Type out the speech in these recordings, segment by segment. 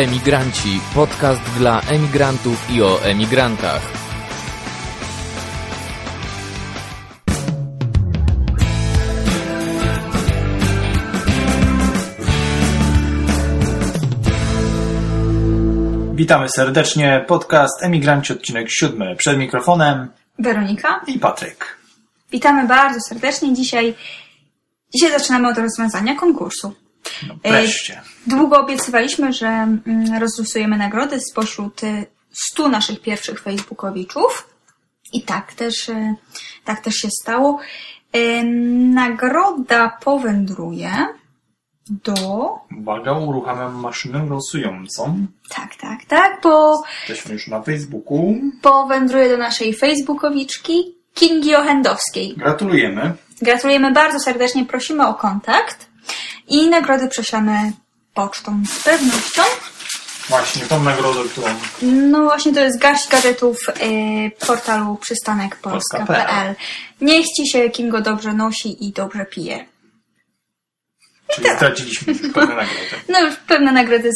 Emigranci, podcast dla emigrantów i o emigrantach. Witamy serdecznie. Podcast Emigranci, odcinek siódmy. Przed mikrofonem Weronika. i Patryk. Witamy bardzo serdecznie. Dzisiaj, dzisiaj zaczynamy od rozwiązania konkursu. No, wreszcie. Długo obiecywaliśmy, że mm, rozlosujemy nagrody spośród y, 100 naszych pierwszych facebookowiczów. I tak też, y, tak też się stało. Y, Nagroda powędruje do... Uwaga, uruchamiam maszynę losującą. Tak, tak, tak, bo Jesteśmy już na Facebooku. powędruje do naszej facebookowiczki Kingi Ochendowskiej. Gratulujemy. Gratulujemy bardzo serdecznie, prosimy o kontakt i nagrody prześlemy pocztą z pewnością. Właśnie tą nagrodę, którą No właśnie to jest garść gadżetów y, portalu przystanekpolska.pl. Niech ci się Kingo dobrze nosi i dobrze pije. czyli straciliśmy już pewne nagrody. No już pewne nagrody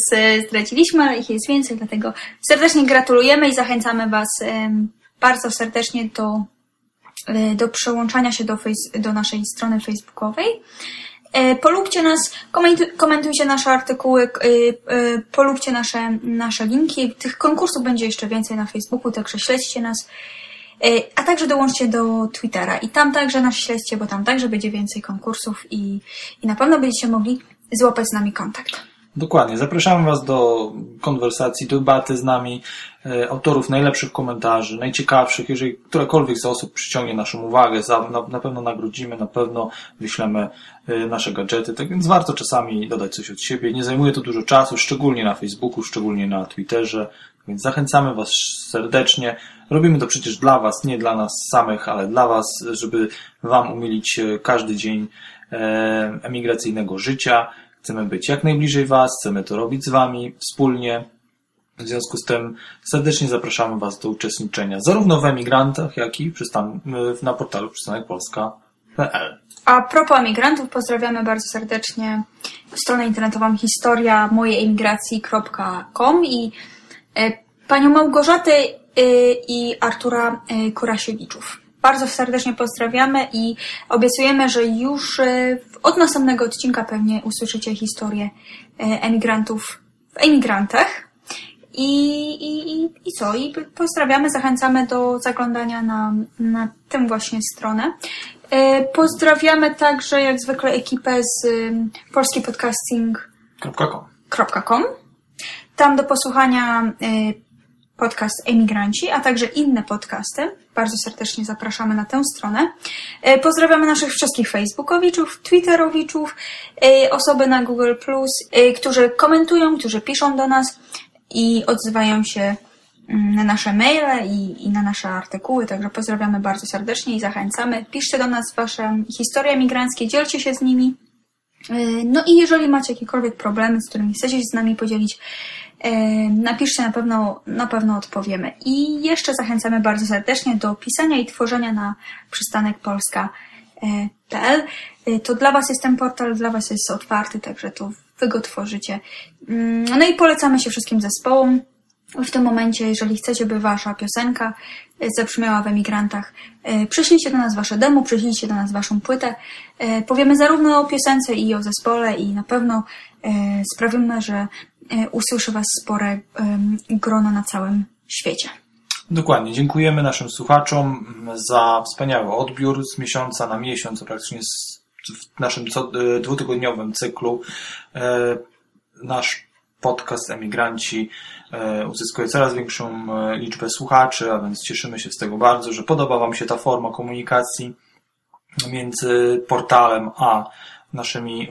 zdradziliśmy, ale ich jest więcej, dlatego serdecznie gratulujemy i zachęcamy Was em, bardzo serdecznie do, e, do przełączania się do, do naszej strony facebookowej. E, Polubcie nas, komentu- komentujcie nasze artykuły, e, e, polubcie nasze, nasze linki. Tych konkursów będzie jeszcze więcej na Facebooku, także śledźcie nas. A także dołączcie do Twittera i tam także nas śledźcie, bo tam także będzie więcej konkursów i, i na pewno będziecie mogli złapać z nami kontakt. Dokładnie. Zapraszamy Was do konwersacji, do debaty z nami, autorów najlepszych komentarzy, najciekawszych. Jeżeli którakolwiek z osób przyciągnie naszą uwagę, na, pewno nagrodzimy, na pewno wyślemy e, nasze gadżety. Tak więc warto czasami dodać coś od siebie. Nie zajmuje to dużo czasu, szczególnie na Facebooku, szczególnie na Twitterze. Więc zachęcamy Was serdecznie. Robimy to przecież dla Was, nie dla nas samych, ale dla Was, żeby Wam umilić e, każdy dzień e, emigracyjnego życia. Chcemy być jak najbliżej Was, chcemy to robić z Wami wspólnie. W związku z tym serdecznie zapraszamy Was do uczestniczenia zarówno w emigrantach, jak i przystan- na portalu przystanekpolska.pl. A propos emigrantów, pozdrawiamy bardzo serdecznie stronę internetową historia mojejemigracji.com i e, panią Małgorzatę e, i Artura e, Kurasiewiczów. Bardzo serdecznie pozdrawiamy i obiecujemy, że już od następnego odcinka pewnie usłyszycie historię emigrantów w emigrantach. I, i, i, co? I pozdrawiamy, zachęcamy do zaglądania na, na tę właśnie stronę. E, Pozdrawiamy także jak zwykle ekipę z polskipodcasting.com. .com. Tam do posłuchania y, podcast Emigranci, a także inne podcasty. Bardzo serdecznie zapraszamy na tę stronę. E, Pozdrawiamy naszych wszystkich facebookowiczów, twitterowiczów, e, osoby na Google+, którzy komentują, którzy piszą do nas i odzywają się mm, na nasze maile i, i na nasze artykuły, także pozdrawiamy bardzo serdecznie i zachęcamy. Piszcie do nas wasze historie emigranckie, dzielcie się z nimi. Yy, No i jeżeli macie jakiekolwiek problemy, z którymi chcecie się z nami podzielić, yy, napiszcie, na pewno, na pewno odpowiemy. I jeszcze zachęcamy bardzo serdecznie do pisania i tworzenia na przystanek polska.pl. Yy, To dla Was jest ten portal, dla Was jest otwarty, także to Wy go tworzycie. Mm, No i polecamy się wszystkim zespołom. W tym momencie, jeżeli chcecie, by Wasza piosenka e, zabrzmiała w emigrantach, e, przyślijcie do nas Wasze demo, przyślijcie do nas Waszą płytę. E, Powiemy zarówno o piosence i o zespole i na pewno sprawimy, że usłyszy Was spore grono na całym świecie. Dokładnie. Dziękujemy naszym słuchaczom za wspaniały odbiór z miesiąca na miesiąc, praktycznie w naszym co, e, dwutygodniowym cyklu. E, nasz podcast Emigranci e, uzyskuje coraz większą liczbę słuchaczy, a więc cieszymy się z tego bardzo, że podoba Wam się ta forma komunikacji między portalem a naszymi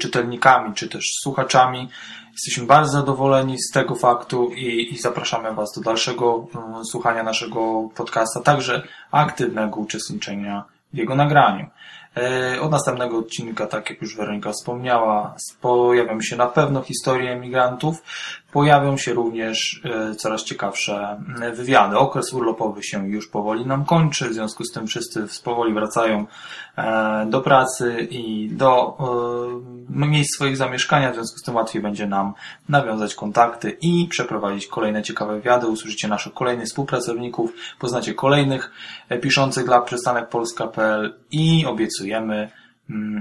czytelnikami czy też słuchaczami. Jesteśmy bardzo zadowoleni z tego faktu i, i zapraszamy Was do dalszego słuchania naszego podcasta, także aktywnego uczestniczenia w jego nagraniu. E, Od następnego odcinka, tak jak już Weronika wspomniała, pojawią się na pewno historie emigrantów. Pojawią się również e, coraz ciekawsze wywiady. Okres urlopowy się już powoli nam kończy, w związku z tym wszyscy powoli wracają e, do pracy i do e, miejsc swoich zamieszkania, w związku z tym łatwiej będzie nam nawiązać kontakty i przeprowadzić kolejne ciekawe wywiady. Usłyszycie naszych kolejnych współpracowników, poznacie kolejnych piszących dla przystanek polska.pl i obiecujemy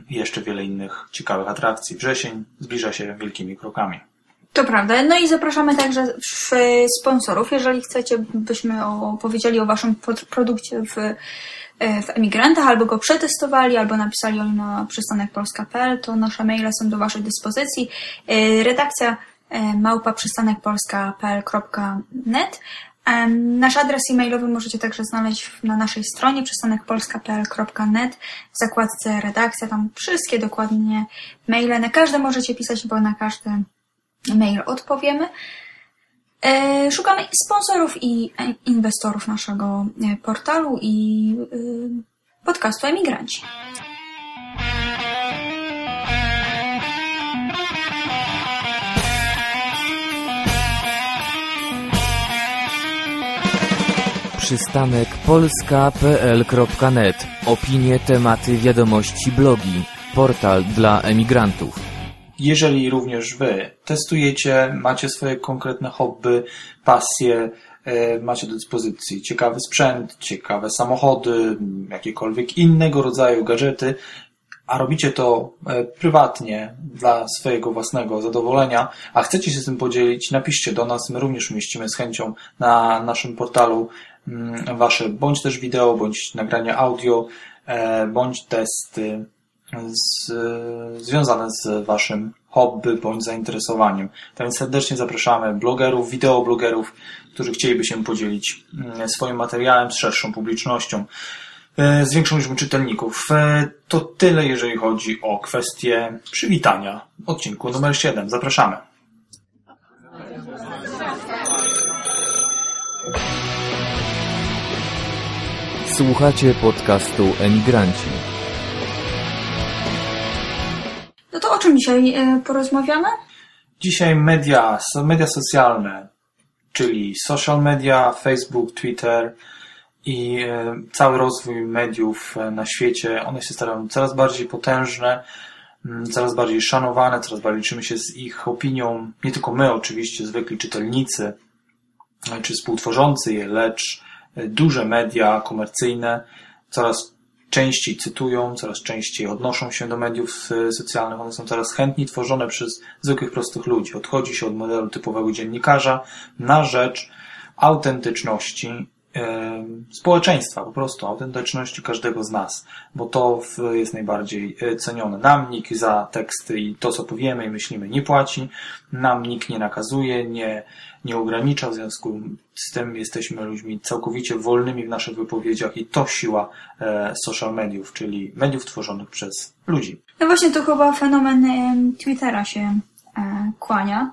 jeszcze wiele innych ciekawych atrakcji. Wrzesień zbliża się wielkimi krokami. To prawda. No i zapraszamy także w sponsorów. Jeżeli chcecie, byśmy opowiedzieli o Waszym produkcie w, e, w Emigrantach, albo go przetestowali, albo napisali o nim na przystanekpolska.pl, to nasze maile są do Waszej dyspozycji. E, Redakcja małpa przystanekpolska.pl.net Nasz adres e-mailowy możecie także znaleźć na naszej stronie przystanekpolska.pl.net w zakładce redakcja. Tam wszystkie dokładnie maile. Na każde możecie pisać, bo na każdy mail odpowiemy. E, Szukamy sponsorów i inwestorów naszego e, portalu i e, podcastu Emigranci. Przystanek polska.pl.net Opinie, tematy, wiadomości, blogi. Portal dla emigrantów. Jeżeli również Wy testujecie, macie swoje konkretne hobby, pasje, e, macie do dyspozycji ciekawy sprzęt, ciekawe samochody, jakiekolwiek innego rodzaju gadżety, a robicie to e, prywatnie dla swojego własnego zadowolenia, a chcecie się z tym podzielić, napiszcie do nas, my również umieścimy z chęcią na naszym portalu mm, Wasze bądź też wideo, bądź nagrania audio, e, bądź testy z, związane z Waszym hobby bądź zainteresowaniem. Tak więc serdecznie zapraszamy blogerów, wideoblogerów, którzy chcieliby się podzielić mm, swoim materiałem z szerszą publicznością, e, z większą liczbą czytelników. E, To tyle, jeżeli chodzi o kwestię przywitania. Odcinku numer 7. Zapraszamy. Słuchacie podcastu Emigranci. O czym dzisiaj e, porozmawiamy? Dzisiaj media, media socjalne, czyli social media, Facebook, Twitter i e, cały rozwój mediów e, na świecie, one się starają coraz bardziej potężne, mm, coraz bardziej szanowane, coraz bardziej liczymy się z ich opinią. Nie tylko my oczywiście, zwykli czytelnicy, czy współtworzący je, lecz duże media komercyjne coraz częściej cytują, coraz częściej odnoszą się do mediów socjalnych. One są coraz chętniej tworzone przez zwykłych, prostych ludzi. Odchodzi się od modelu typowego dziennikarza na rzecz autentyczności społeczeństwa, po prostu autentyczności każdego z nas, bo to jest najbardziej e, cenione. Nam nikt za teksty i to, co powiemy i myślimy, nie płaci, nam nikt nie nakazuje, nie, nie ogranicza, w związku z tym jesteśmy ludźmi całkowicie wolnymi w naszych wypowiedziach i to siła e, social mediów, czyli mediów tworzonych przez ludzi. No właśnie, to chyba fenomen Twittera się e, kłania.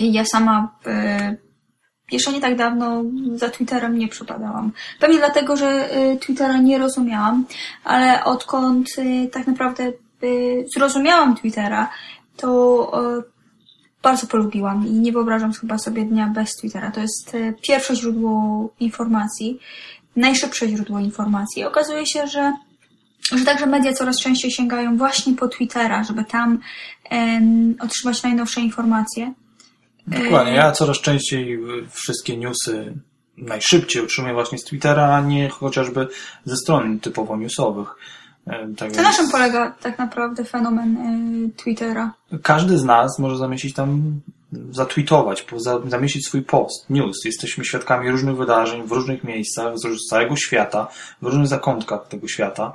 Ja sama jeszcze nie tak dawno za Twitterem nie przypadałam. Pewnie dlatego, że e, Twittera nie rozumiałam, ale odkąd e, tak naprawdę e, zrozumiałam Twittera, to bardzo polubiłam i nie wyobrażam chyba sobie dnia bez Twittera. To jest pierwsze źródło informacji, najszybsze źródło informacji. Okazuje się, że że także media coraz częściej sięgają właśnie po Twittera, żeby tam otrzymać najnowsze informacje. Dokładnie. Ja coraz częściej y, wszystkie newsy najszybciej otrzymuję właśnie z Twittera, a nie chociażby ze stron typowo newsowych. E, Tak To na czym polega tak naprawdę fenomen e, Twittera? każdy z nas może zamieścić tam, zatweetować, zamieścić swój post, news. Jesteśmy świadkami różnych wydarzeń w różnych miejscach, z całego świata, w różnych zakątkach tego świata.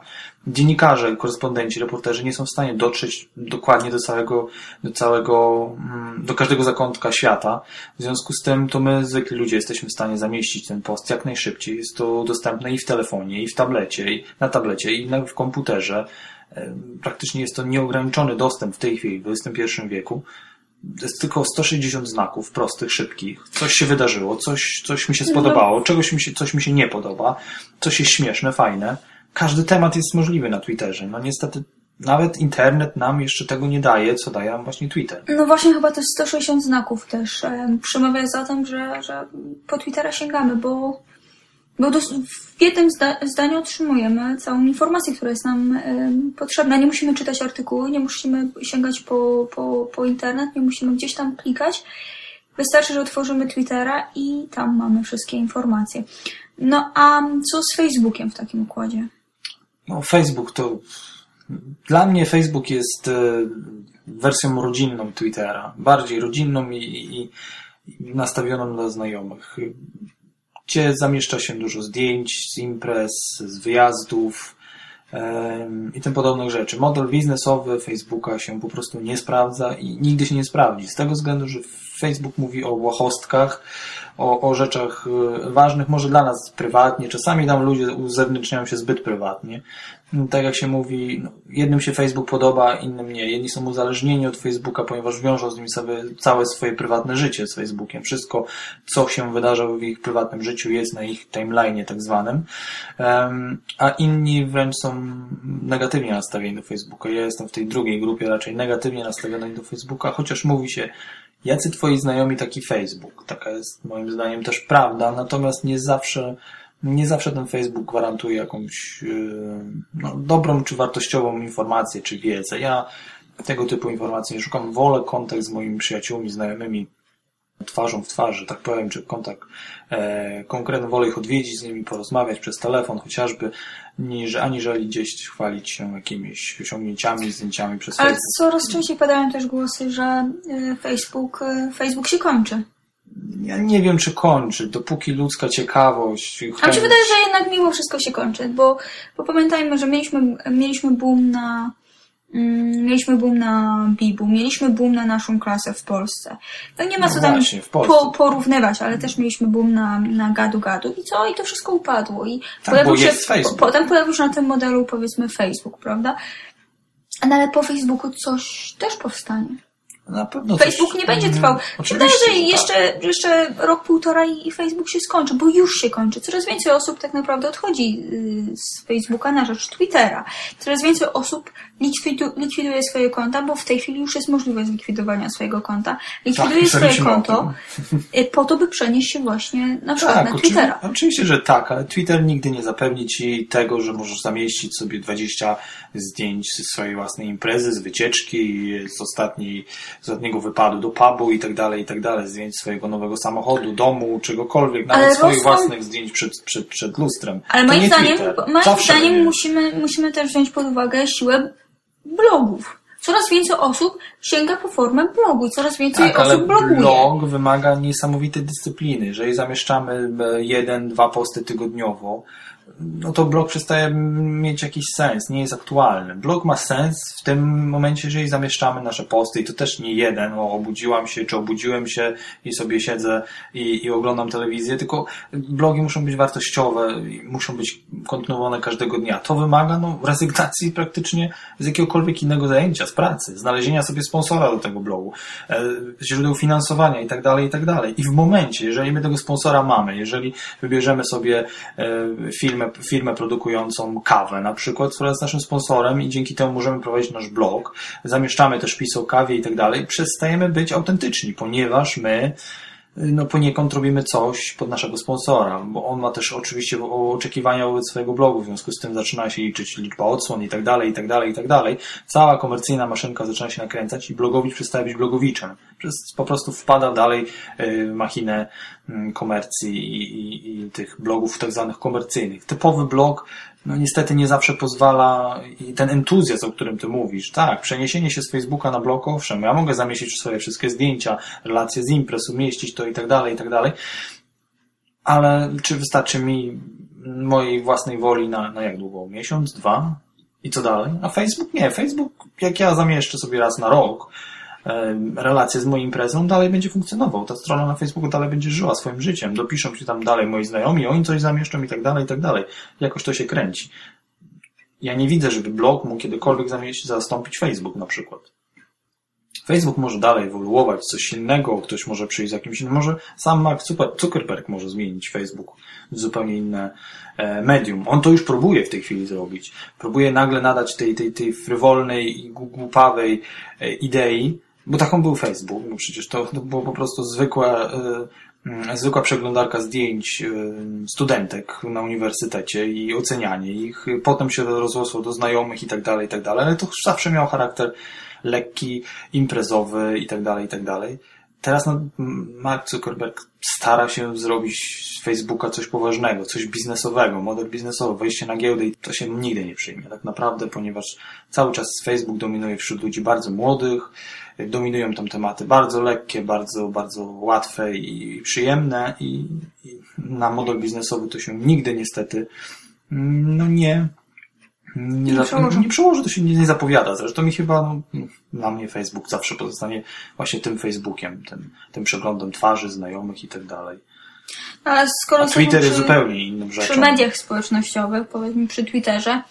Dziennikarze, korespondenci, reporterzy nie są w stanie dotrzeć dokładnie do całego, do całego, mm, do każdego zakątka świata. W związku z tym to my, zwykli ludzie, jesteśmy w stanie zamieścić ten post jak najszybciej. Jest to dostępne i w telefonie, i w tablecie, i na tablecie, i na, w komputerze. Em, Praktycznie jest to nieograniczony dostęp w tej chwili, w XXI wieku. To jest tylko 160 znaków prostych, szybkich. Coś się wydarzyło, coś, coś mi się spodobało, czegoś mi się, coś mi się nie podoba, coś jest śmieszne, fajne. Każdy temat jest możliwy na Twitterze. No niestety nawet internet nam jeszcze tego nie daje, co daje nam właśnie Twitter. No właśnie chyba to jest 160 znaków też e, przemawia za tym, że, że po Twittera sięgamy, bo, bo dos- w jednym zda- zdaniu otrzymujemy całą informację, która jest nam e, potrzebna. Nie musimy czytać artykułu, nie musimy sięgać po, po, po internet, nie musimy gdzieś tam klikać. Wystarczy, że otworzymy Twittera i tam mamy wszystkie informacje. No a co z Facebookiem w takim układzie? No, Facebook to. Dla mnie Facebook jest e, wersją rodzinną Twittera. Bardziej rodzinną i, i, i nastawioną dla znajomych. Gdzie zamieszcza się dużo zdjęć z imprez, z wyjazdów em, i tym podobnych rzeczy. Model biznesowy Facebooka się po prostu nie sprawdza i nigdy się nie sprawdzi. Z tego względu, że Facebook mówi o błahostkach, o, o rzeczach e, ważnych, może dla nas prywatnie. Czasami tam ludzie uzewnętrzniają się zbyt prywatnie. Tak jak się mówi, no, jednym się Facebook podoba, innym nie. Jedni są uzależnieni od Facebooka, ponieważ wiążą z nim sobie całe swoje prywatne życie z Facebookiem. Wszystko, co się wydarza w ich prywatnym życiu, jest na ich timeline'ie tak zwanym. A inni wręcz są negatywnie nastawieni do Facebooka. Ja jestem w tej drugiej grupie raczej negatywnie nastawiony do Facebooka, chociaż mówi się, jacy twoi znajomi, taki Facebook. Taka jest moim zdaniem też prawda, natomiast nie zawsze nie zawsze ten Facebook gwarantuje jakąś yy, no, dobrą czy wartościową informację, czy wiedzę. Ja tego typu informacji nie szukam. Wolę kontakt z moimi przyjaciółmi, znajomymi twarzą w twarz, że tak powiem, czy kontakt e, konkretny, wolę ich odwiedzić z nimi, porozmawiać przez telefon chociażby, niż, aniżeli gdzieś chwalić się jakimiś osiągnięciami, zdjęciami przez Ale Facebook. coraz częściej padają też głosy, że e, Facebook, e, Facebook się kończy. Ja nie wiem, czy kończy, dopóki ludzka ciekawość... A mi się chęć- wydaje, że jednak mimo wszystko się kończy, bo, bo pamiętajmy, że mieliśmy, mieliśmy boom na mieliśmy boom na Bibu, mieliśmy boom na naszą klasę w Polsce. No nie ma No co tam właśnie, po, porównywać, ale też mieliśmy boom na, na gadu gadu i co? I to wszystko upadło. I Tak, pojawił się, Facebook. po, potem pojawił się na tym modelu powiedzmy Facebook, prawda? No ale po Facebooku coś też powstanie. Na pewno coś- Facebook nie będzie trwał. Mm, się wydaje, oczywiście, że jeszcze, że jeszcze rok, półtora i i Facebook się skończy, bo już się kończy. Coraz więcej osób tak naprawdę odchodzi y, z Facebooka na rzecz Twittera. Coraz więcej osób likwidu, likwiduje swoje konta, bo w tej chwili już jest możliwość zlikwidowania swojego konta. Likwiduje Tak, swoje konto y, po to, by przenieść się właśnie na przykład Tak, na Twittera. oczywiście, że tak, ale Twitter nigdy nie zapewni ci tego, że możesz zamieścić sobie 20 zdjęć ze swojej własnej imprezy, z wycieczki, z, ostatniej, z ostatniego wypadu do pubu i tak dalej, i tak dalej, zdjęć swojego nowego samochodu, domu, czegokolwiek, nawet Ale swoich rosną- własnych zdjęć przed, przed, przed lustrem. Ale To moim nie zdaniem, Twitter. moim Zawsze zdaniem musimy, musimy też wziąć pod uwagę siłę blogów. Coraz więcej osób sięga po formę blogu i coraz więcej Tak, osób bloguje. blog wymaga niesamowitej dyscypliny. Jeżeli zamieszczamy e, jeden, dwa posty tygodniowo, no to blog przestaje mieć jakiś sens, nie jest aktualny. Blog ma sens w tym momencie, jeżeli zamieszczamy nasze posty i to też nie jeden, o obudziłam się, czy obudziłem się i sobie siedzę i, i oglądam telewizję, tylko blogi muszą być wartościowe, muszą być kontynuowane każdego dnia. To wymaga no, rezygnacji praktycznie z jakiegokolwiek innego zajęcia, z pracy, znalezienia sobie sponsora do tego blogu, e, źródeł finansowania i tak dalej, i tak dalej. I w momencie, jeżeli my tego sponsora mamy, jeżeli wybierzemy sobie e, firmę, produkującą kawę na przykład, która jest naszym sponsorem i dzięki temu możemy prowadzić nasz blog, zamieszczamy też wpis o kawie i tak dalej, przestajemy być autentyczni, ponieważ my no poniekąd robimy coś pod naszego sponsora, bo on ma też oczywiście oczekiwania wobec swojego blogu, w związku z tym zaczyna się liczyć liczba odsłon i tak dalej, i tak dalej, i tak dalej. Cała komercyjna maszynka zaczyna się nakręcać i blogowicz przestaje być blogowiczem. Po prostu wpada dalej y, machinę y, komercji i, i, i tych blogów tak zwanych komercyjnych. Typowy blog no niestety nie zawsze pozwala i ten entuzjazm, o którym ty mówisz, tak, przeniesienie się z Facebooka na blog, owszem, ja mogę zamieścić swoje wszystkie zdjęcia, relacje z imprez, umieścić to i tak dalej, i tak dalej, ale czy wystarczy mi mojej własnej woli na, na jak długo? Miesiąc, dwa? I co dalej? A Facebook nie. Facebook, jak ja zamieszczę sobie raz na rok relacje z moją imprezą, dalej będzie funkcjonował. Ta strona na Facebooku dalej będzie żyła swoim życiem. Dopiszą się tam dalej moi znajomi, oni coś zamieszczą i tak dalej, i tak dalej. Jakoś to się kręci. Ja nie widzę, żeby blog mógł kiedykolwiek zastąpić Facebook na przykład. Facebook może dalej ewoluować, coś innego, ktoś może przyjść z jakimś innym, może sam Mark Zuckerberg może zmienić Facebook w zupełnie inne e, medium. On to już próbuje w tej chwili zrobić. Próbuje nagle nadać tej, tej, tej frywolnej i głupawej e, idei, bo taką był Facebook, no przecież to, to było po prostu zwykłe, y, zwykła przeglądarka zdjęć y, studentek na uniwersytecie i ocenianie ich. Potem się rozrosło do znajomych i tak dalej, i tak dalej, ale to zawsze miał charakter lekki, imprezowy i tak dalej, i tak dalej. Teraz no, Mark Zuckerberg stara się zrobić z Facebooka coś poważnego, coś biznesowego, model biznesowy, wejście na giełdę i to się nigdy nie przyjmie. Tak naprawdę, ponieważ cały czas Facebook dominuje wśród ludzi bardzo młodych, dominują tam tematy bardzo lekkie, bardzo, bardzo łatwe i przyjemne i, i na model biznesowy to się nigdy niestety no nie nie, nie, przełoży. nie przełoży, to się nie, nie zapowiada. Zresztą mi chyba, no, dla mnie Facebook zawsze pozostanie właśnie tym Facebookiem, tym, tym przeglądem twarzy, znajomych i tak dalej. Ale skoro A Twitter jest zupełnie innym rzeczą. Przy mediach społecznościowych, powiedzmy przy Twitterze,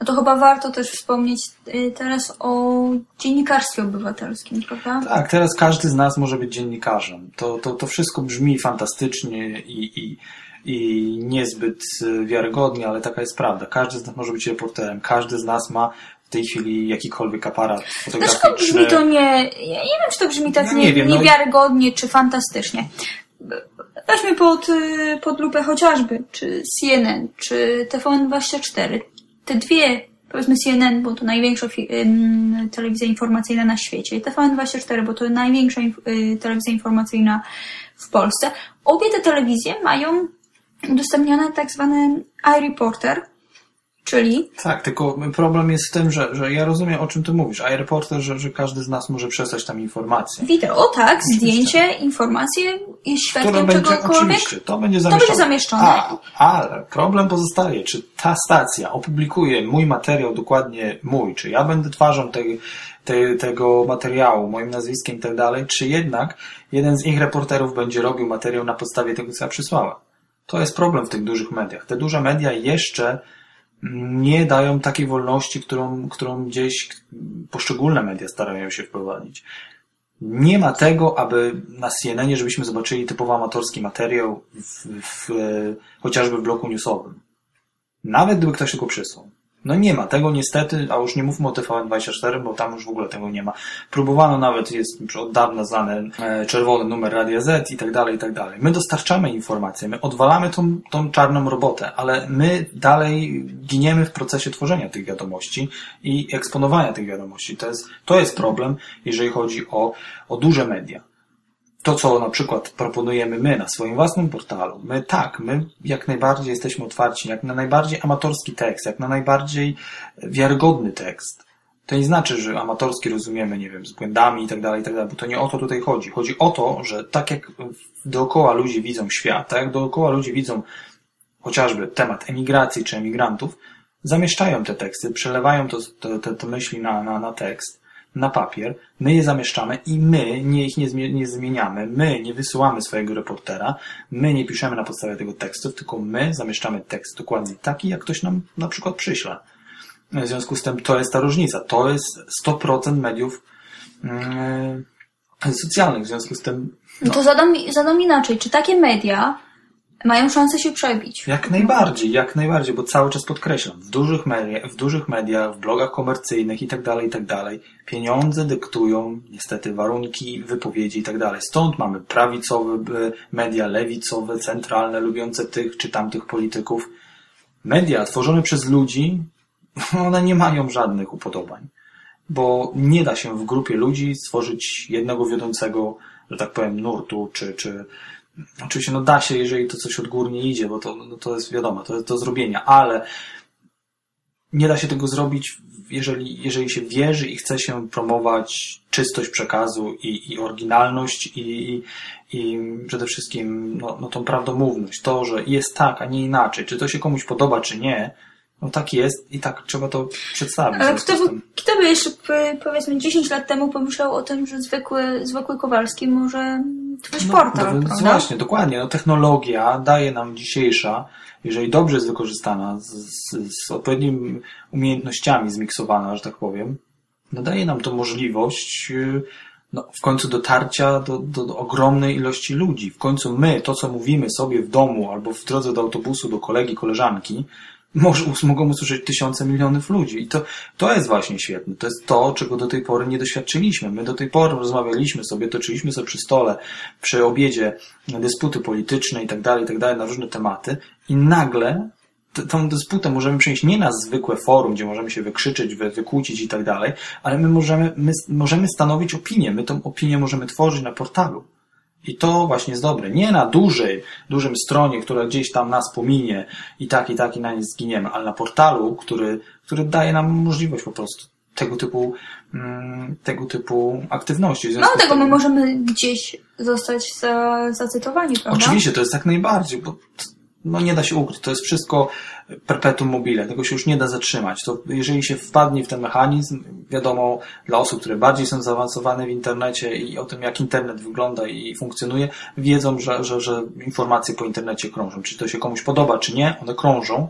no to chyba warto też wspomnieć y, teraz o dziennikarstwie obywatelskim, prawda? Tak, teraz każdy z nas może być dziennikarzem. To, to, to wszystko brzmi fantastycznie i, i, i niezbyt wiarygodnie, ale taka jest prawda. Każdy z nas może być reporterem, każdy z nas ma w tej chwili jakikolwiek aparat fotograficzny. Dlaczego brzmi to nie... Ja nie wiem, czy to brzmi tak ja nie, nie wiem, no niewiarygodnie, no... czy fantastycznie. Weźmy pod, y, pod lupę chociażby, czy CNN, czy TVN24 te dwie, powiedzmy CNN, bo to największa telewizja informacyjna na świecie, i TVN24, bo to największa telewizja informacyjna w Polsce, obie te telewizje mają udostępnione tak zwany iReporter, Czyli? Tak, tylko problem jest w tym, że, że ja rozumiem, o czym ty mówisz. A reporter, że, że każdy z nas może przesłać tam informacje. Wideo, tak, oczywiście. zdjęcie, informacje i świadkiem będzie, czegokolwiek. Oczywiście, to będzie zamieszczone. To będzie zamieszczone. A, ale problem pozostaje, czy ta stacja opublikuje mój materiał, dokładnie mój, czy ja będę twarzą tej, te, tego materiału, moim nazwiskiem i tak dalej, czy jednak jeden z ich reporterów będzie robił materiał na podstawie tego, co ja przysłałem. To jest problem w tych dużych mediach. Te duże media jeszcze nie dają takiej wolności, którą, którą gdzieś poszczególne media starają się wprowadzić. Nie ma tego, aby na CNN, żebyśmy zobaczyli typowo amatorski materiał w, w, chociażby w bloku newsowym. Nawet gdyby ktoś tylko przysłał. No nie ma tego niestety, a już nie mówmy o TVN24, bo tam już w ogóle tego nie ma. Próbowano nawet, jest już od dawna znany e, czerwony numer Radia Z i tak dalej, i tak dalej. My dostarczamy informacje, my odwalamy tą, tą czarną robotę, ale my dalej giniemy w procesie tworzenia tych wiadomości i eksponowania tych wiadomości. To jest, to jest problem, jeżeli chodzi o, o duże media to, co na przykład proponujemy my na swoim własnym portalu, my tak, my jak najbardziej jesteśmy otwarci, jak na najbardziej amatorski tekst, jak na najbardziej wiarygodny tekst. To nie znaczy, że amatorski rozumiemy, nie wiem, z błędami tak tak dalej, bo to nie o to tutaj chodzi. Chodzi o to, że tak jak dookoła ludzie widzą świat, tak jak dookoła ludzie widzą chociażby temat emigracji czy emigrantów, zamieszczają te teksty, przelewają te, te, te myśli na, na, na tekst na papier, my je zamieszczamy i my nie ich nie, nie zmieniamy, my nie wysyłamy swojego reportera, my nie piszemy na podstawie tego tekstu, tylko my zamieszczamy tekst dokładnie taki, jak ktoś nam na przykład przyśle. W związku z tym to jest ta różnica. To jest 100% mediów yy, socjalnych. W związku z tym. No. no to zadam, zadam inaczej. Czy takie media mają szansę się przebić. Jak najbardziej, jak najbardziej, bo cały czas podkreślam, w dużych, mediach, w dużych mediach, w blogach komercyjnych tak tak dalej, pieniądze dyktują niestety warunki wypowiedzi i tak dalej. Stąd mamy prawicowe media, lewicowe, centralne, lubiące tych czy tamtych polityków. Media tworzone przez ludzi, one nie mają żadnych upodobań, bo nie da się w grupie ludzi stworzyć jednego wiodącego, że tak powiem, nurtu czy, czy Oczywiście no da się, jeżeli to coś odgórnie idzie, bo to, no to jest wiadomo, to jest do zrobienia, ale nie da się tego zrobić, jeżeli, jeżeli się wierzy i chce się promować czystość przekazu i, i oryginalność i, i, i przede wszystkim no, no tą prawdomówność. To, że jest tak, a nie inaczej. Czy to się komuś podoba, czy nie, no tak jest i tak trzeba to przedstawić. Ale kto by, kto by jeszcze powiedzmy 10 lat temu pomyślał o tym, że zwykły, zwykły Kowalski może tworzyć no, portal, no, Właśnie, dokładnie. No, technologia daje nam dzisiejsza, jeżeli dobrze jest wykorzystana, z, z, z odpowiednimi umiejętnościami zmiksowana, że tak powiem, no daje nam to możliwość y, no, w końcu dotarcia do, do, do ogromnej ilości ludzi. W końcu my, to co mówimy sobie w domu albo w drodze do autobusu do kolegi, koleżanki, może, mogą usłyszeć tysiące milionów ludzi. I to, to jest właśnie świetne. To jest to, czego do tej pory nie doświadczyliśmy. My do tej pory rozmawialiśmy sobie, toczyliśmy sobie przy stole, przy obiedzie dysputy polityczne i tak dalej, i tak dalej, na różne tematy i nagle tą dysputę możemy przenieść nie na zwykłe forum, gdzie możemy się wykrzyczeć, wy, wykłócić i tak dalej, ale my możemy, my możemy stanowić opinię. My tą opinię możemy tworzyć na portalu. I to właśnie jest dobre. Nie na dużej, dużym stronie, która gdzieś tam nas pominie i tak, i tak, i na nie zginiemy, ale na portalu, który, który daje nam możliwość po prostu tego typu, mm, tego typu aktywności. No tego my możemy gdzieś zostać za, zacytowani, prawda? Oczywiście, to jest jak najbardziej, bo no nie da się ukryć. To jest wszystko perpetuum mobile. Tego się już nie da zatrzymać. To jeżeli się wpadnie w ten mechanizm, wiadomo, dla osób, które bardziej są zaawansowane w internecie i o tym, jak internet wygląda i funkcjonuje, wiedzą, że, że, że informacje po internecie krążą. Czy to się komuś podoba, czy nie, one krążą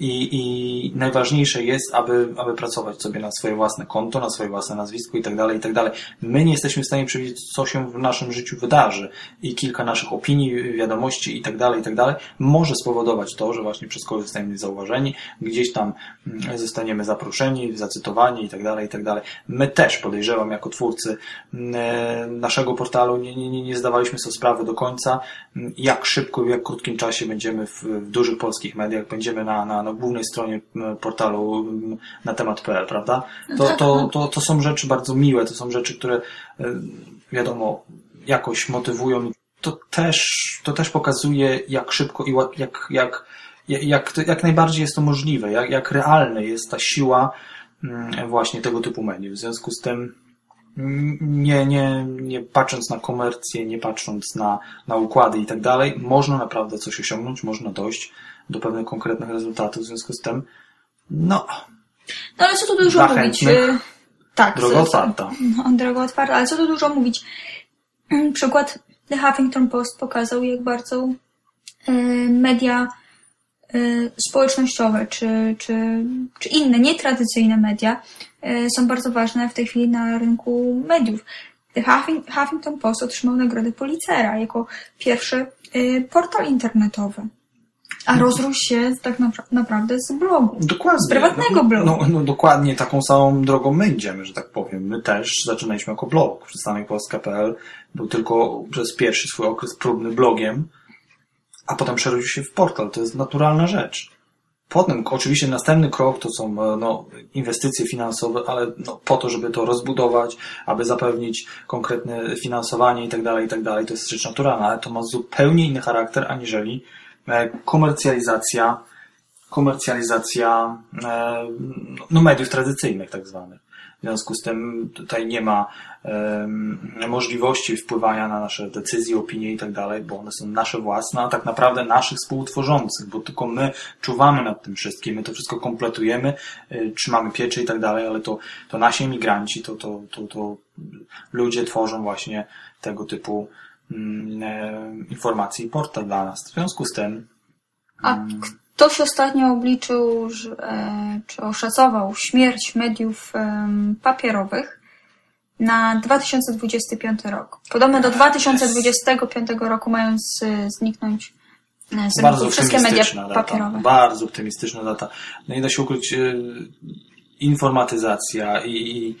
i, i najważniejsze jest, aby, aby pracować sobie na swoje własne konto, na swoje własne nazwisko i tak dalej, i tak dalej. My nie jesteśmy w stanie przewidzieć, co się w naszym życiu wydarzy i kilka naszych opinii, wiadomości i tak dalej, i tak dalej może spowodować to, że właśnie przez kogoś zauważeni, gdzieś tam mm, zostaniemy zaproszeni, zacytowani i tak dalej, i tak dalej. My też podejrzewam jako twórcy mm, e, naszego portalu nie, nie, nie- zdawaliśmy sobie sprawy do końca, mm, jak szybko, w jak krótkim czasie będziemy w, w dużych polskich mediach, będziemy na, na, na głównej stronie portalu na temat.pl, prawda? To, tak, to, no. to, to są rzeczy bardzo miłe, to są rzeczy, które e, wiadomo, jakoś motywują. To też, to też pokazuje, jak szybko i jak, jak, jak, jak, najbardziej jest to możliwe, jak, jak realne jest ta siła mm, właśnie tego typu mediów. W związku z tym mm, nie, nie, nie patrząc na komercję, nie patrząc na, na układy i tak dalej, można naprawdę coś osiągnąć, można dojść do pewnych konkretnych rezultatów. W związku z tym, no, No ale co tu dużo mówić? y, Tak. droga otwarta. No, droga otwarta, ale co tu dużo mówić? Mm, Przykład The Huffington Post pokazał, jak bardzo y, media społecznościowe, czy, czy, czy inne, nietradycyjne media y, są bardzo ważne w tej chwili na rynku mediów. Huffington Post otrzymał nagrodę Pulitzera jako pierwszy y, portal internetowy. A rozrósł się tak napra- naprawdę z blogu. Dokładnie. Z prywatnego no, blogu. No, no dokładnie taką samą drogą my idziemy, że tak powiem. My też zaczynaliśmy jako blog. Przystanek Polska.pl był tylko przez pierwszy swój okres próbny blogiem, a potem przerodził się w portal. To jest naturalna rzecz. Potem oczywiście następny krok to są e, no, inwestycje finansowe, ale no, po to, żeby to rozbudować, aby zapewnić konkretne finansowanie i tak dalej, i tak to jest rzecz naturalna, ale to ma zupełnie inny charakter aniżeli e, komercjalizacja komercjalizacja e, no, mediów tradycyjnych tak zwanych. W związku z tym tutaj nie ma możliwości wpływania na nasze decyzje, opinie i tak dalej, bo one są nasze własne, a tak naprawdę naszych współtworzących, bo tylko my czuwamy nad tym wszystkim, my to wszystko kompletujemy, y, trzymamy pieczy i tak dalej, ale to, to nasi emigranci, to, to, to, to ludzie tworzą właśnie tego typu mm, e, informacji i portal dla nas. W związku z tym A ktoś ostatnio obliczył, że, e, czy oszacował śmierć mediów papierowych na 2025 rok. Podobno do 2025 roku mają z, zniknąć e, z rynku wszystkie media data. papierowe. Bardzo optymistyczna data. No nie da się ukryć, e, informatyzacja i, i,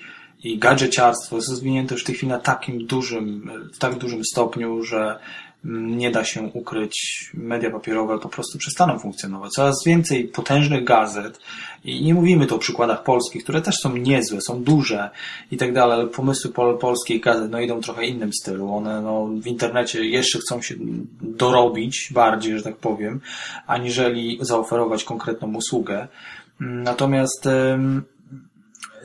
i gadżeciarstwo jest rozwinięte już w tej chwili na takim dużym, w tak dużym stopniu, że nie da się ukryć, media papierowe po prostu przestaną funkcjonować. Coraz więcej potężnych gazet i nie mówimy tu o przykładach polskich, które też są niezłe, są duże i tak dalej, ale pomysły pol, polskich gazet no, idą trochę innym stylu. One no, w internecie jeszcze chcą się dorobić bardziej, że tak powiem, aniżeli zaoferować konkretną usługę. Natomiast em,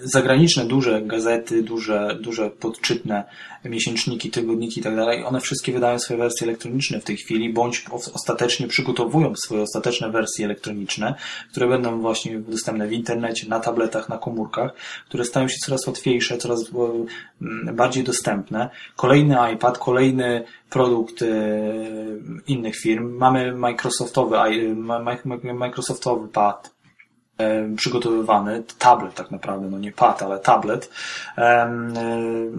zagraniczne duże gazety, duże, duże podczytne miesięczniki, tygodniki i tak one wszystkie wydają swoje wersje elektroniczne w tej chwili, bądź ostatecznie przygotowują swoje ostateczne wersje elektroniczne, które będą właśnie dostępne w internecie, na tabletach, na komórkach, które stają się coraz łatwiejsze, coraz e, m, bardziej dostępne. Kolejny iPad, kolejny produkt e, innych firm. Mamy Microsoftowy, ma- Microsoftowy pad, e, przygotowywany, tablet tak naprawdę, no nie pad, ale tablet,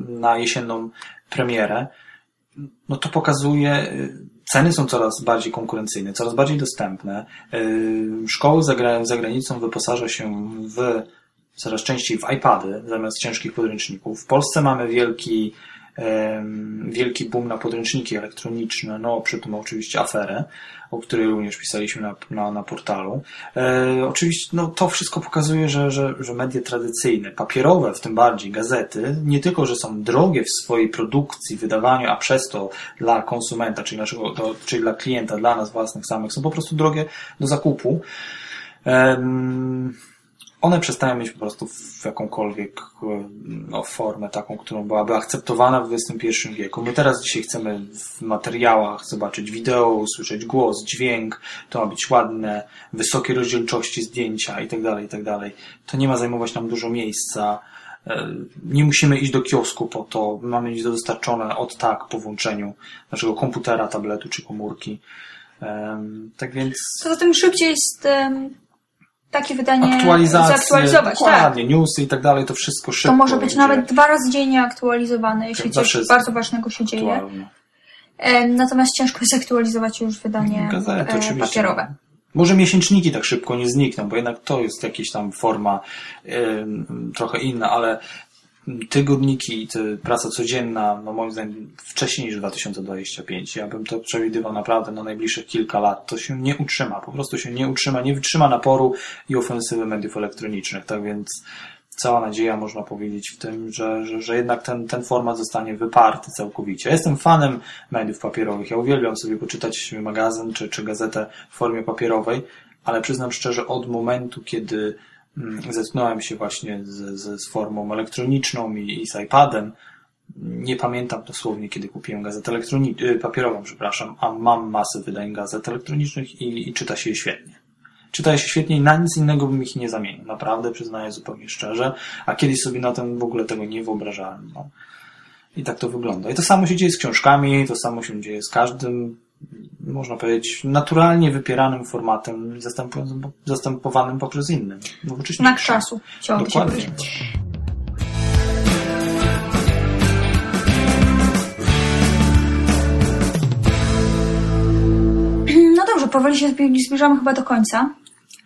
na jesienną premierę, no to pokazuje, e, ceny są coraz bardziej konkurencyjne, coraz bardziej dostępne. E, Szkoły za, gra- za granicą wyposaża się w coraz częściej w iPady zamiast ciężkich podręczników. W Polsce mamy wielki, wielki boom na podręczniki elektroniczne, no przy tym oczywiście aferę, o której również pisaliśmy na, na, na portalu. E, oczywiście no, to wszystko pokazuje, że, że, że media tradycyjne, papierowe w tym bardziej, gazety, nie tylko, że są drogie w swojej produkcji, wydawaniu, a przez to dla konsumenta, czyli, naszego, do, czyli dla klienta, dla nas własnych samych, są po prostu drogie do zakupu. Em, one przestają mieć po prostu jakąkolwiek e, no, formę taką, którą byłaby akceptowana w XXI wieku. My teraz dzisiaj chcemy w materiałach zobaczyć wideo, usłyszeć głos, dźwięk, to ma być ładne, wysokie rozdzielczości zdjęcia itd., itd. To nie ma zajmować nam dużo miejsca. E, Nie musimy iść do kiosku po to, mamy mieć to dostarczone od tak po włączeniu naszego komputera, tabletu czy komórki. Tak więc Poza tym szybciej jest takie wydanie zaktualizować. Tak. dokładnie, newsy i tak dalej, to wszystko szybko. To może być idzie. nawet dwa razy dziennie aktualizowane, jeśli Zawsze coś bardzo ważnego się dzieje. Em, Natomiast ciężko jest aktualizować już wydanie Gazety, e, papierowe. Może miesięczniki tak szybko nie znikną, bo jednak to jest jakaś tam forma em, trochę inna, ale tygodniki, te, praca codzienna, no moim zdaniem wcześniej niż 2025. Ja bym to przewidywał naprawdę na najbliższych kilka lat. To się nie utrzyma, po prostu się nie utrzyma, nie wytrzyma naporu i ofensywy mediów elektronicznych. Tak więc cała nadzieja, można powiedzieć, w tym, że, że, że jednak ten, ten format zostanie wyparty całkowicie. Jestem fanem mediów papierowych. Ja uwielbiam sobie poczytać magazyn czy, czy gazetę w formie papierowej, ale przyznam szczerze, od momentu, kiedy zetknąłem się właśnie z, z, z formą elektroniczną i, i z iPadem, nie pamiętam dosłownie, kiedy kupiłem gazetę elektroni- y, papierową, przepraszam, a mam masę wydań gazet elektronicznych i, i czyta się je świetnie. Czyta się świetnie i na nic innego bym ich nie zamienił. Naprawdę, przyznaję zupełnie szczerze. A kiedyś sobie na tym w ogóle tego nie wyobrażałem. No. I tak to wygląda. I to samo się dzieje z książkami, to samo się dzieje z każdym, można powiedzieć, naturalnie wypieranym formatem, zastępowanym poprzez inny. nowocześniejszy. Znak czasu, chciałoby się powiedzieć. No dobrze, powoli się zbliżamy chyba do końca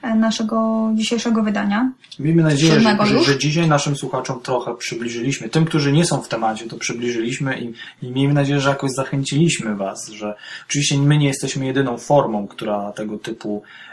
naszego dzisiejszego wydania. Miejmy nadzieję, że, że, że dzisiaj naszym słuchaczom trochę przybliżyliśmy. Tym, którzy nie są w temacie, to przybliżyliśmy i, i miejmy nadzieję, że jakoś zachęciliśmy Was, że oczywiście my nie jesteśmy jedyną formą, która tego typu e,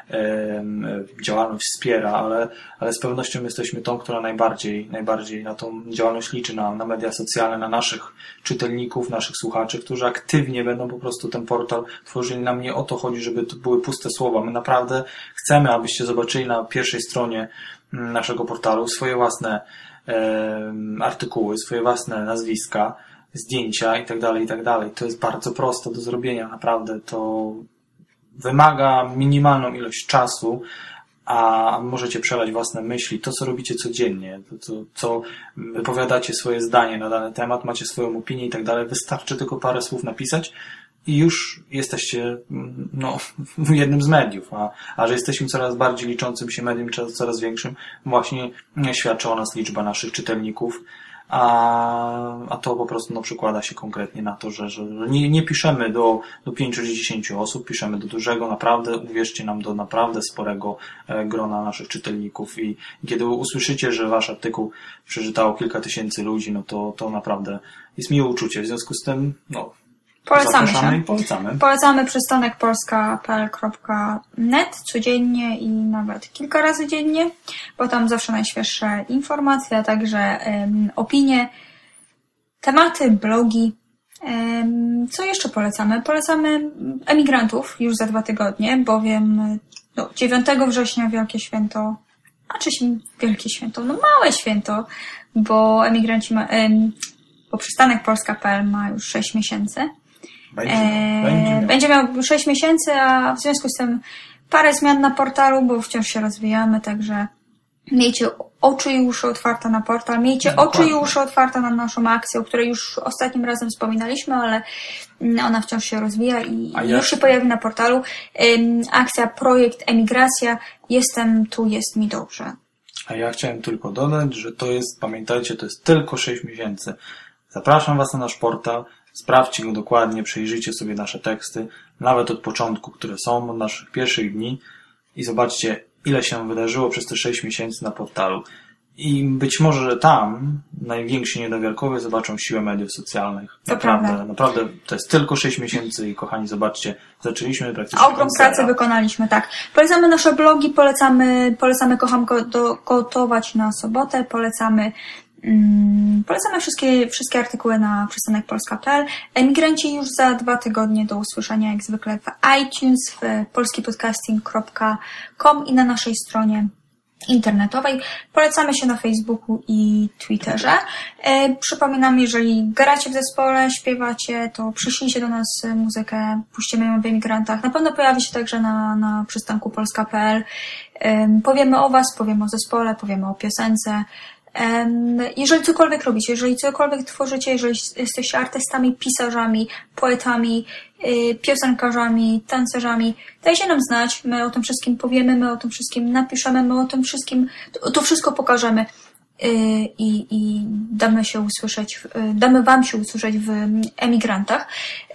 działalność wspiera, ale, ale z pewnością jesteśmy tą, która najbardziej, najbardziej na tą działalność liczy, na, na media socjalne, na naszych czytelników, naszych słuchaczy, którzy aktywnie będą po prostu ten portal tworzyli. Nam nie o to chodzi, żeby to były puste słowa. My naprawdę chcemy, abyście zobaczyli na pierwszej stronie mm, naszego portalu swoje własne em, artykuły, swoje własne nazwiska, zdjęcia i tak dalej, i tak dalej. To jest bardzo proste do zrobienia, naprawdę. To wymaga minimalną ilość czasu, a możecie przelać własne myśli, to co robicie codziennie, to, to co wypowiadacie swoje zdanie na dany temat, macie swoją opinię i tak dalej. Wystarczy tylko parę słów napisać i już jesteście no, jednym z mediów, a, a że jesteśmy coraz bardziej liczącym się medium, coraz większym, właśnie świadczy o nas liczba naszych czytelników, a, a to po prostu no, przekłada się konkretnie na to, że, że nie, nie piszemy do, do 5 czy 10 osób, piszemy do dużego, naprawdę, uwierzcie nam, do naprawdę sporego e, grona naszych czytelników i kiedy usłyszycie, że wasz artykuł przeczytało kilka tysięcy ludzi, no to, to naprawdę jest miłe uczucie. W związku z tym, no, Polecamy zapraszamy się. polecamy. Polecamy przystanek polska.pl.net codziennie i nawet kilka razy dziennie, bo tam zawsze najświeższe informacje, a także em, opinie, tematy, blogi. Em, co jeszcze polecamy? Polecamy emigrantów już za dwa tygodnie, bowiem no, 9 września Wielkie Święto, a czy Wielkie Święto? No małe święto, bo emigranci ma, em, bo przystanek polska.pl ma już 6 miesięcy. Będzie, Eee, będzie miał. będzie miał 6 miesięcy, a w związku z tym parę zmian na portalu, bo wciąż się rozwijamy, także Miejcie oczy i uszy otwarte na portal, miejcie Dokładnie. oczy i uszy otwarte na naszą akcję, o której już ostatnim razem wspominaliśmy, ale mm, ona wciąż się rozwija i A już się pojawi na portalu. Akcja Projekt Emigracja. Jestem tu, jest mi dobrze. A ja chciałem tylko dodać, że to jest, pamiętajcie, to jest tylko 6 miesięcy. Zapraszam Was na nasz portal, sprawdźcie go dokładnie, przejrzyjcie sobie nasze teksty, nawet od początku, które są, od naszych pierwszych dni i zobaczcie, ile się wydarzyło przez te 6 miesięcy na portalu. I być może, że tam najwięksi niedowiarkowie zobaczą siłę mediów socjalnych. To Naprawdę, prawda. naprawdę to jest tylko 6 miesięcy i kochani, zobaczcie, zaczęliśmy praktycznie Ogrom pracy wykonaliśmy, tak. Polecamy nasze blogi, polecamy, polecamy Kocham gotować na sobotę, polecamy polecamy wszystkie, wszystkie artykuły na przystanekpolska.pl. Emigranci już za dwa tygodnie do usłyszenia jak zwykle w iTunes, w polskipodcasting.com i na naszej stronie internetowej. Polecamy się na Facebooku i Twitterze. E, przypominam, jeżeli gracie w zespole, śpiewacie, to przyślijcie do nas muzykę, puścimy ją w emigrantach. Na pewno pojawi się także na, na przystanku polska.pl. Em, powiemy o Was, powiemy o zespole, powiemy o piosence. Jeżeli cokolwiek robicie, jeżeli cokolwiek tworzycie, jeżeli jesteście artystami, pisarzami, poetami, y, piosenkarzami, tancerzami, dajcie nam znać, my o tym wszystkim powiemy, my o tym wszystkim napiszemy, my o tym wszystkim, to, wszystko pokażemy i, i damy się usłyszeć, y, damy Wam się usłyszeć w emigrantach.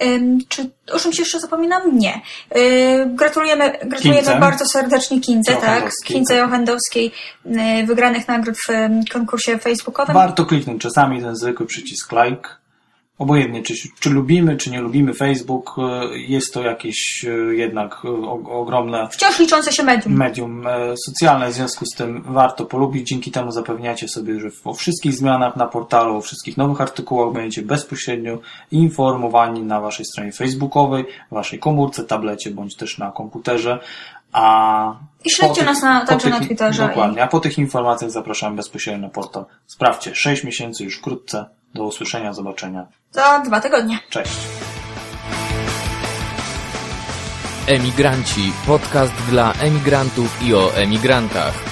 Ym, Czy o czymś jeszcze zapominam? Nie. Y, Gratulujemy, gratulujemy Kince. bardzo serdecznie Kince, tak? Kince. Johandowskiej, y, wygranych nagród w y, konkursie facebookowym. Warto kliknąć czasami ten zwykły przycisk like. Obojętnie, czy, czy lubimy, czy nie lubimy Facebook, e, jest to jakieś e, jednak e, ogromne Wciąż liczące się medium. medium socjalne, w związku z tym warto polubić. Dzięki temu zapewniacie sobie, że o wszystkich zmianach na portalu, o wszystkich nowych artykułach będziecie bezpośrednio informowani na waszej stronie facebookowej, waszej komórce, tablecie bądź też na komputerze. A I śledźcie nas na- także na Twitterze Dokładnie. A po tych informacjach zapraszamy bezpośrednio na portal. Sprawdźcie, 6 miesięcy już wkrótce. Do usłyszenia, zobaczenia. Za dwa tygodnie. Cześć. Emigranci. Podcast dla emigrantów i o emigrantach.